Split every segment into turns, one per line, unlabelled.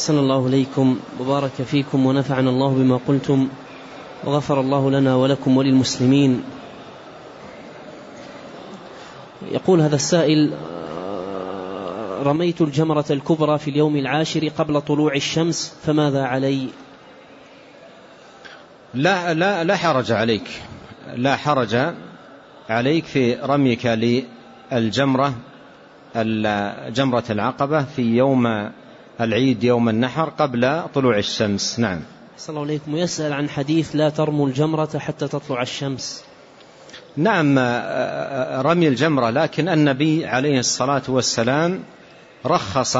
أحسن الله إليكم وبارك فيكم ونفعنا الله بما قلتم وغفر الله لنا ولكم وللمسلمين. يقول هذا السائل رميت الجمرة الكبرى في اليوم العاشر قبل طلوع الشمس فماذا علي؟
لا لا لا حرج عليك لا حرج عليك في رميك للجمرة جمرة العقبة في يوم العيد يوم النحر قبل طلوع الشمس. نعم.
صلى الله عليكم. ويسأل عن حديث لا ترموا الجمرة حتى تطلع الشمس.
نعم رمي الجمرة لكن النبي عليه الصلاة والسلام رخص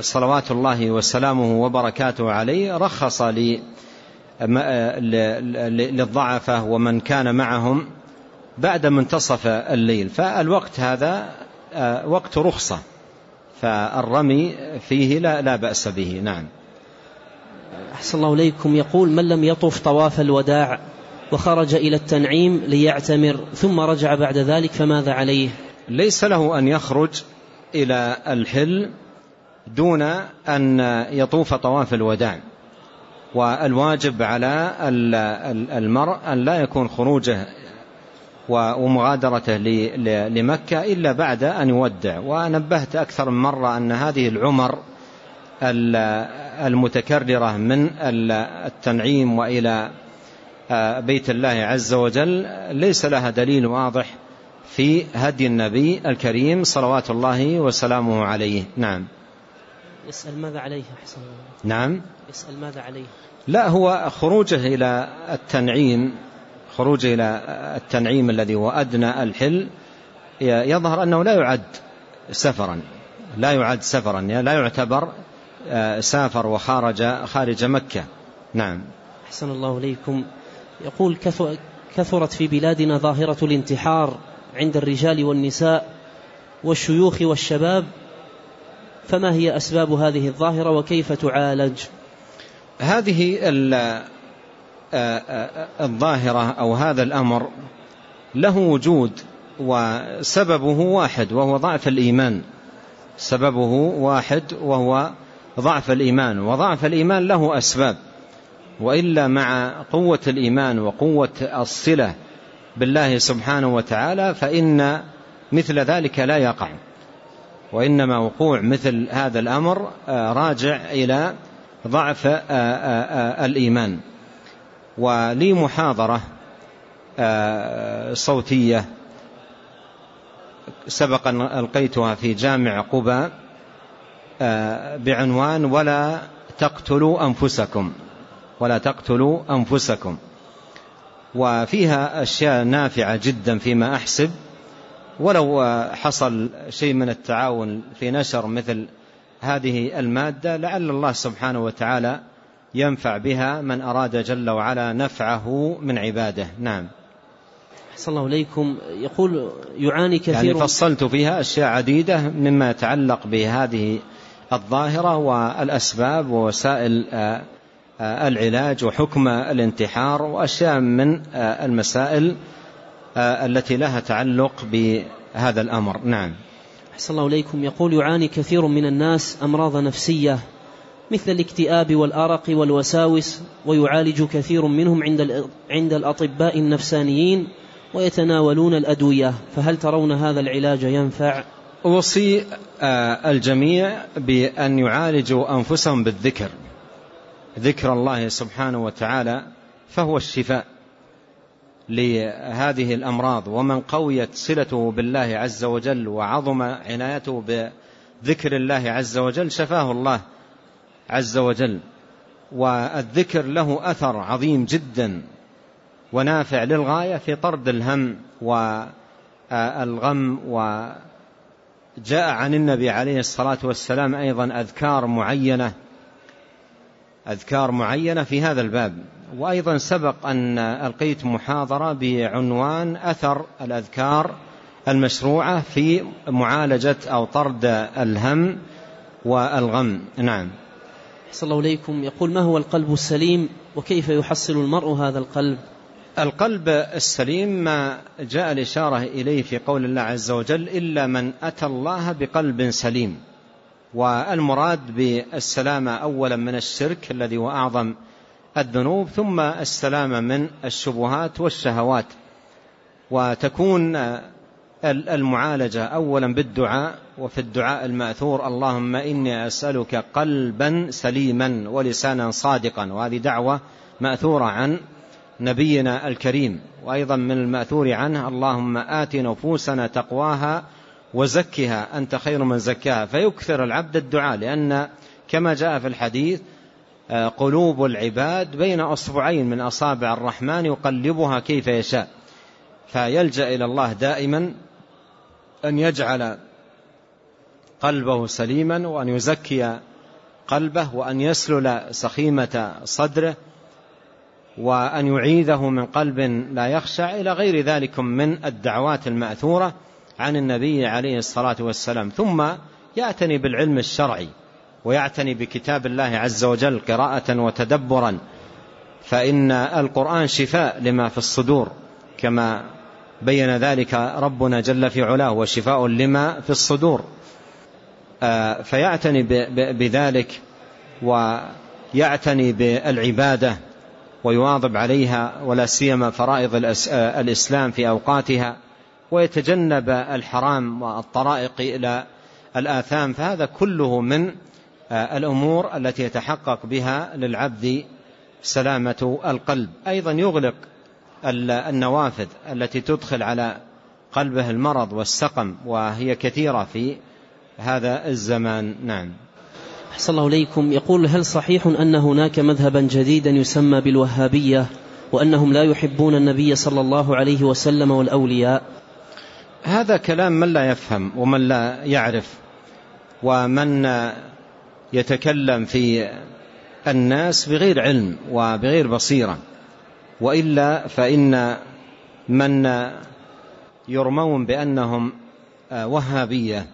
صلوات الله وسلامه وبركاته عليه رخص للضعفة ومن كان معهم بعد منتصف الليل. فالوقت هذا وقت رخصة. فالرمي فيه لا, لا بأس به. نعم.
أحسن الله إليكم. يقول من لم يطف طواف الوداع وخرج إلى التنعيم ليعتمر ثم رجع بعد ذلك فماذا عليه؟
ليس له أن يخرج إلى الحل دون أن يطوف طواف الوداع. والواجب على المرء أن لا يكون خروجه ومغادرته لمكة إلا بعد أن يودع. ونبهت أكثر من مرة أن هذه العمر المتكررة من التنعيم وإلى بيت الله عز وجل ليس لها دليل واضح في هدي النبي الكريم صلوات الله وسلامه عليه. نعم.
يسأل ماذا عليه أحسن
نعم.
يسأل ماذا عليه.
لا هو خروجه إلى التنعيم خروجه إلى التنعيم الذي هو أدنى الحل يظهر أنه لا يعد سفرا لا يعد سفرا لا يعتبر سافر وخارج خارج مكة. نعم.
أحسن الله إليكم. يقول كثرت في بلادنا ظاهرة الانتحار عند الرجال والنساء والشيوخ والشباب فما هي أسباب هذه الظاهرة وكيف تعالج؟
هذه الظاهرة أو هذا الأمر له وجود وسببه واحد وهو ضعف الإيمان. سببه واحد وهو ضعف الإيمان وضعف الإيمان له أسباب. وإلا مع قوة الإيمان وقوة الصلة بالله سبحانه وتعالى فإن مثل ذلك لا يقع. وإنما وقوع مثل هذا الأمر راجع إلى ضعف الإيمان. ولي محاضرة صوتية. سبق أن ألقيتها في جامع قباء بعنوان ولا تقتلوا أنفسكم ولا تقتلوا أنفسكم. وفيها أشياء نافعة جدا فيما أحسب. ولو حصل شيء من التعاون في نشر مثل هذه المادة لعل الله سبحانه وتعالى ينفع بها من أراد جل وعلا نفعه من عباده. نعم.
أحسن الله إليكم. يقول يعاني كثير.
يعني فصلت فيها أشياء عديدة مما يتعلق بهذه الظاهرة والأسباب ووسائل العلاج وحكم الانتحار وأشياء من المسائل التي لها تعلق بهذا الأمر. نعم.
أحسن الله إليكم. يقول يعاني كثير من الناس أمراض نفسية مثل الاكتئاب والأرق والوساوس ويعالج كثير منهم عند عند الأطباء النفسانيين ويتناولون الأدوية. فهل ترون هذا العلاج ينفع؟
أوصي الجميع بأن يعالجوا أنفسهم بالذكر. ذكر الله سبحانه وتعالى فهو الشفاء لهذه الأمراض. ومن قويت صلته بالله عز وجل وعظم عنايته بذكر الله عز وجل شفاه الله. عز وجل والذكر له أثر عظيم جدا ونافع للغاية في طرد الهم والغم وجاء عن النبي عليه الصلاة والسلام أيضا أذكار معينة أذكار معينة في هذا الباب. وأيضا سبق أن ألقيت محاضرة بعنوان أثر الأذكار المشروعة في معالجة أو طرد الهم والغم. نعم.
صلى الله عليكم يقول ما هو القلب السليم وكيف يحصل المرء هذا القلب؟
القلب السليم ما جاء الإشارة إليه في قول الله عز وجل إلا من أتى الله بقلب سليم. والمراد بالسلامة أولا من الشرك الذي هو أعظم الذنوب ثم السلامة من الشبهات والشهوات. وتكون المعالجة أولا بالدعاء وفي الدعاء المأثور اللهم إني أسألك قلبا سليما ولسانا صادقا. وهذه دعوة مأثورة عن نبينا الكريم. وأيضا من المأثور عنه اللهم آت نفوسنا تقواها وزكها. أنت خير من زكاها. فيكثر العبد الدعاء لأن كما جاء في الحديث آه، قلوب العباد بين أصبعين من أصابع الرحمن يقلبها كيف يشاء. فيلجأ إلى الله دائما أن يجعل قلبه سليما وأن يزكي قلبه وأن يسلل سخيمة صدره وأن يعيذه من قلب لا يخشع إلى غير ذلك من الدعوات المأثورة عن النبي عليه الصلاة والسلام. ثم يعتني بالعلم الشرعي ويعتني بكتاب الله عز وجل قراءة وتدبرا. فإن القرآن شفاء لما في الصدور كما بين ذلك ربنا جل في علاه وشفاء لما في الصدور. آه، فيعتني بذلك ويعتني بالعبادة ويواظب عليها ولا سيما فرائض آه، الإسلام في أوقاتها ويتجنب الحرام والطرائق إلى الآثام. فهذا كله من آه، الأمور التي يتحقق بها للعبد سلامة القلب. أيضا يغلق النوافذ التي تدخل على قلبه المرض والسقم وهي كثيرة في هذا الزمان. نعم.
أحسن الله إليكم. يقول هل صحيح أن هناك مذهبا جديدا يسمى بالوهابية وأنهم لا يحبون النبي صلى الله عليه وسلم والأولياء؟
هذا كلام من لا يفهم ومن لا يعرف ومن يتكلم في الناس بغير علم وبغير بصيرة. وإلا فإن من يرمون بأنهم وهابية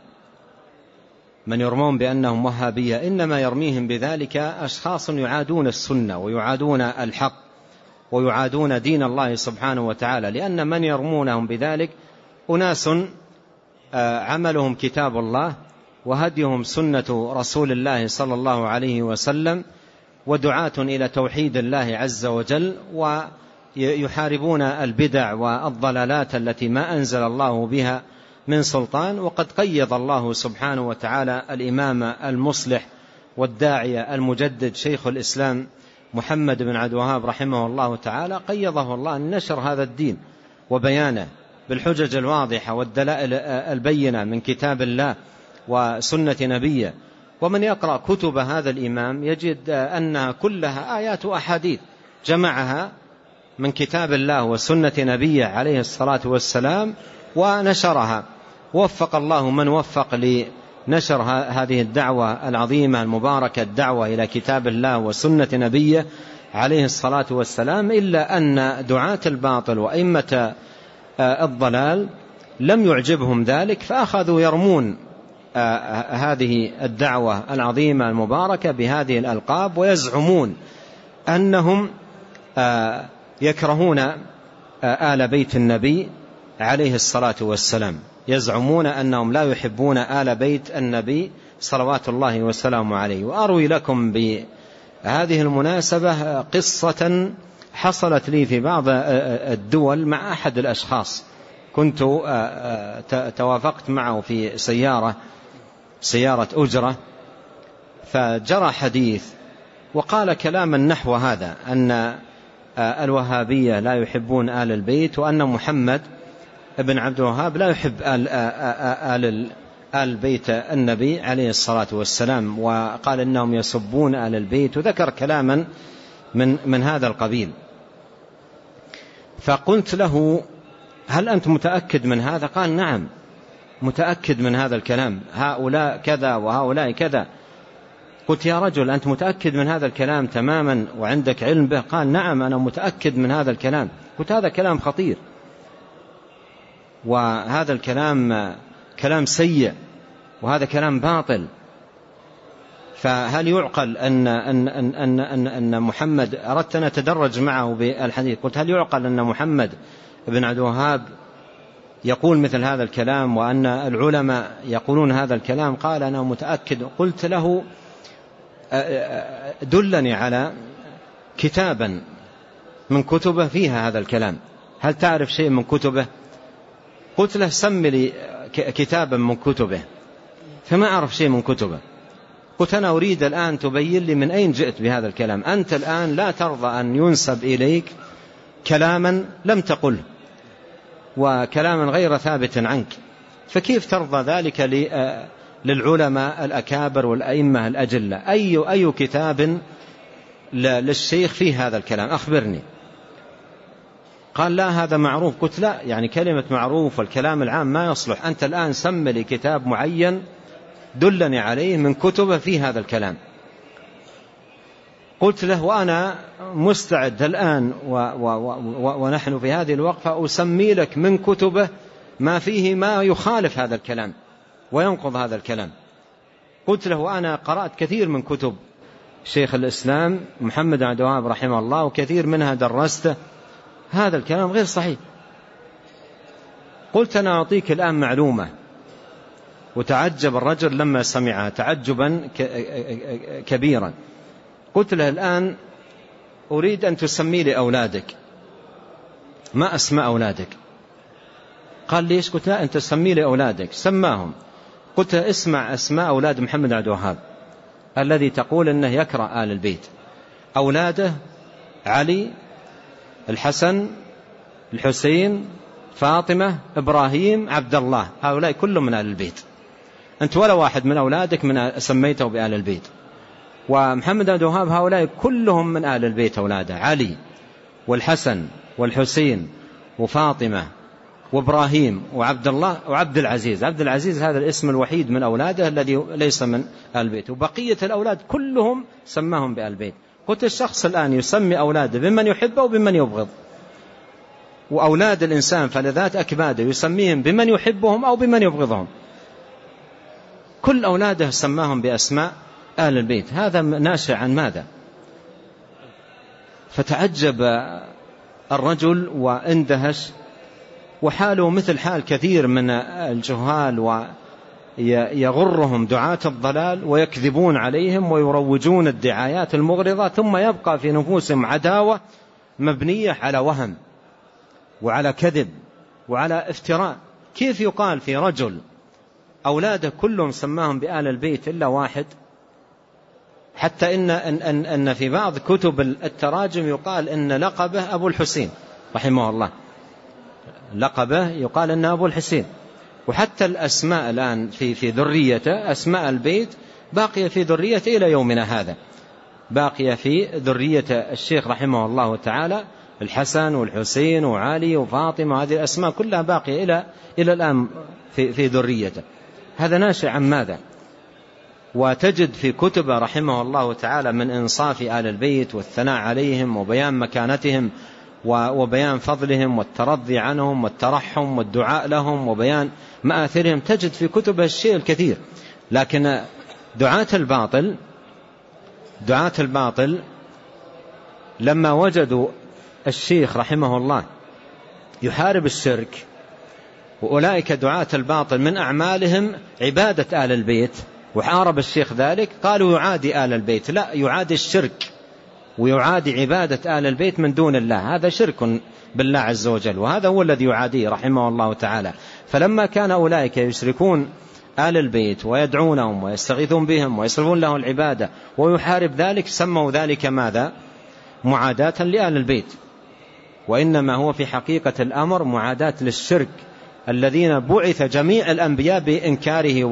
من يرمون بأنهم وهابية إنما يرميهم بذلك أشخاص يعادون السنة ويعادون الحق ويعادون دين الله سبحانه وتعالى لأن من يرمونهم بذلك أناس آه، عملهم كتاب الله وهديهم سنة رسول الله صلى الله عليه وسلم ودعاة إلى توحيد الله عز وجل ويحاربون البدع والضلالات التي ما أنزل الله بها من سلطان وقد قيض الله سبحانه وتعالى الإمام المصلح والداعية المجدد شيخ الإسلام محمد بن عبد الوهاب رحمه الله تعالى قيضه الله أن نشر هذا الدين وبيانه بالحجج الواضحة والدلائل البينة من كتاب الله وسنة نبيه ومن يقرأ كتب هذا الإمام يجد أنها كلها آيات وأحاديث جمعها من كتاب الله وسنة نبيه عليه الصلاة والسلام ونشرها. وفق الله من وفق لنشر هذه الدعوة العظيمة المباركة الدعوة إلى كتاب الله وسنة نبيه عليه الصلاة والسلام إلا أن دعاة الباطل وأئمة آه، الضلال لم يعجبهم ذلك فأخذوا يرمون هذه الدعوة العظيمة المباركة بهذه الألقاب ويزعمون أنهم آه، يكرهون آل بيت النبي عليه الصلاة والسلام. يزعمون أنهم لا يحبون آل بيت النبي صلوات الله وسلامه عليه. وأروي لكم بهذه المناسبة قصة حصلت لي في بعض الدول مع أحد الأشخاص. كنت توافقت معه في سيارة سيارة أجرة فجرى حديث وقال كلاما نحو هذا أن الوهابية لا يحبون آل البيت وأن محمد ابن عبد الوهاب لا يحب آل, آل, آل بيت النبي عليه الصلاة والسلام وقال إنهم يسبون آل البيت وذكر كلاما من, من هذا القبيل. فقلت له هل أنت متأكد من هذا؟ قال نعم. متأكد من هذا الكلام. هؤلاء كذا وهؤلاء كذا. قلت يا رجل أنت متأكد من هذا الكلام تماما وعندك علم به؟ قال نعم أنا متأكد من هذا الكلام. قلت هذا كلام خطير. وهذا الكلام كلام سيء وهذا كلام باطل. فهل يعقل أن, أن, أن, أن, أن, أن محمد أردت أن أتدرج معه بالحديث. قلت هل يعقل أن محمد بن عبد الوهاب يقول مثل هذا الكلام وأن العلماء يقولون هذا الكلام قال أنا متأكد قلت له دلني على كتابا من كتبه فيها هذا الكلام. هل تعرف شيء من كتبه؟ قلت له سم لي كتابا من كتبه. فما أعرف شيء من كتبه. قلت أنا أريد الآن تبين لي من أين جئت بهذا الكلام. أنت الآن لا ترضى أن ينسب إليك كلاما لم تقله. وكلاما غير ثابت عنك. فكيف ترضى ذلك للعلماء الأكابر والأئمة الأجلة؟ أي, أي كتاب للشيخ فيه هذا الكلام؟ أخبرني. قال لا هذا معروف. قلت لا يعني كلمة معروف والكلام العام ما يصلح. أنت الآن سم لي كتاب معين دلني عليه من كتبه في هذا الكلام. قلت له وأنا مستعد الآن و و و ونحن في هذه الوقفة أسمي لك من كتبه ما فيه ما يخالف هذا الكلام وينقض هذا الكلام. قلت له أنا قرأت كثير من كتب شيخ الإسلام محمد عبد الوهاب رحمه الله وكثير منها درسته. هذا الكلام غير صحيح. قلت أنا أعطيك الآن معلومة. وتعجب الرجل لما سمعها تعجبا كبيرا. قلت له الآن أريد أن تسمي لي أولادك. ما أسماء أولادك؟ قال ليش؟ قلت لا أنت سمي لي أولادك. سماهم. قلت اسمع أسماء أولاد محمد عبد الوهاب الذي تقول أنه يكره آل البيت. أولاده علي الحسن الحسين فاطمة إبراهيم عبد الله. هؤلاء كلهم من آل البيت. أنت ولا واحد من أولادك من سميته بآل البيت. ومحمد بن الوهاب هؤلاء كلهم من آل البيت أولاده علي والحسن والحسين وفاطمة وإبراهيم وعبد الله وعبد العزيز. عبد العزيز هذا الاسم الوحيد من أولاده الذي ليس من آل البيت. وبقية الأولاد كلهم سماهم بآل البيت. قلت الشخص الآن يسمي أولاده بمن يحبه وبمن يبغض. وأولاد الإنسان فلذات أكباده يسميهم بمن يحبهم أو بمن يبغضهم. كل أولاده سماهم بأسماء آل البيت. هذا ناشئ عن ماذا؟ فتعجب الرجل واندهش وحاله مثل حال كثير من الجهال ويغرهم دعاة الضلال ويكذبون عليهم ويروجون الدعايات المغرضة ثم يبقى في نفوسهم عداوة مبنية على وهم وعلى كذب وعلى افتراء. كيف يقال في رجل أولاده كلهم سماهم بآل البيت إلا واحد؟ حتى إن, أن, أن في بعض كتب التراجم يقال إن لقبه أبو الحسين رحمه الله. لقبه يقال إن أبو الحسين. وحتى الأسماء الآن في, في ذريته أسماء البيت باقية في ذريته إلى يومنا هذا. باقية في ذرية الشيخ رحمه الله تعالى الحسن والحسين وعلي وفاطمة هذه الأسماء كلها باقية إلى, إلى الآن في, في ذريته. هذا ناشئ عن ماذا؟ وتجد في كتب رحمه الله تعالى من إنصاف آل البيت والثناء عليهم وبيان مكانتهم وبيان فضلهم والترضي عنهم والترحم والدعاء لهم وبيان مآثرهم. تجد في كتبه الشيء الكثير. لكن دعاة الباطل دعاة الباطل لما وجدوا الشيخ رحمه الله يحارب الشرك وأولئك دعاة الباطل من أعمالهم عبادة آل البيت وحارب الشيخ ذلك قالوا يعادي آل البيت. لا يعادي الشرك ويعادي عبادة آل البيت من دون الله. هذا شرك بالله عز وجل وهذا هو الذي يعاديه رحمه الله تعالى. فلما كان أولئك يشركون آل البيت ويدعونهم ويستغيثون بهم ويصرفون له العبادة ويحارب ذلك سموا ذلك ماذا؟ معاداة لآل البيت. وإنما هو في حقيقة الأمر معاداة للشرك الذين بعث جميع الأنبياء بإنكاره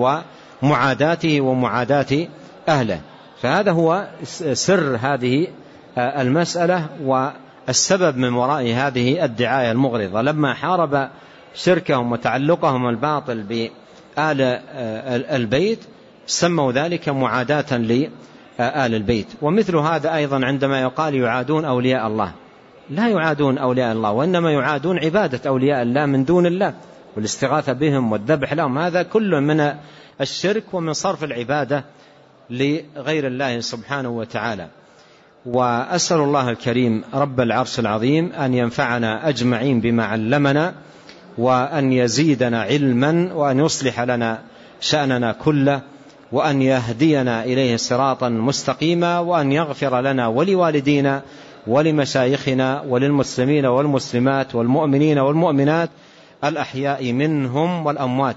ومعاداته ومعاداة أهله. فهذا هو سر هذه المسألة والسبب من وراء هذه الدعاية المغرضة. لما حارب شركهم وتعلقهم الباطل بآل البيت سموا ذلك معاداة لآل البيت. ومثل هذا أيضا عندما يقال يعادون أولياء الله. لا يعادون أولياء الله وإنما يعادون عبادة أولياء الله من دون الله. والاستغاثة بهم والذبح لهم هذا كله من الشرك ومن صرف العبادة لغير الله سبحانه وتعالى. وأسأل الله الكريم رب العرش العظيم أن ينفعنا أجمعين بما علمنا وأن يزيدنا علما وأن يصلح لنا شأننا كله وأن يهدينا إليه صراطا مستقيما وأن يغفر لنا ولوالدينا ولمشايخنا وللمسلمين والمسلمات والمؤمنين والمؤمنات الأحياء منهم والأموات.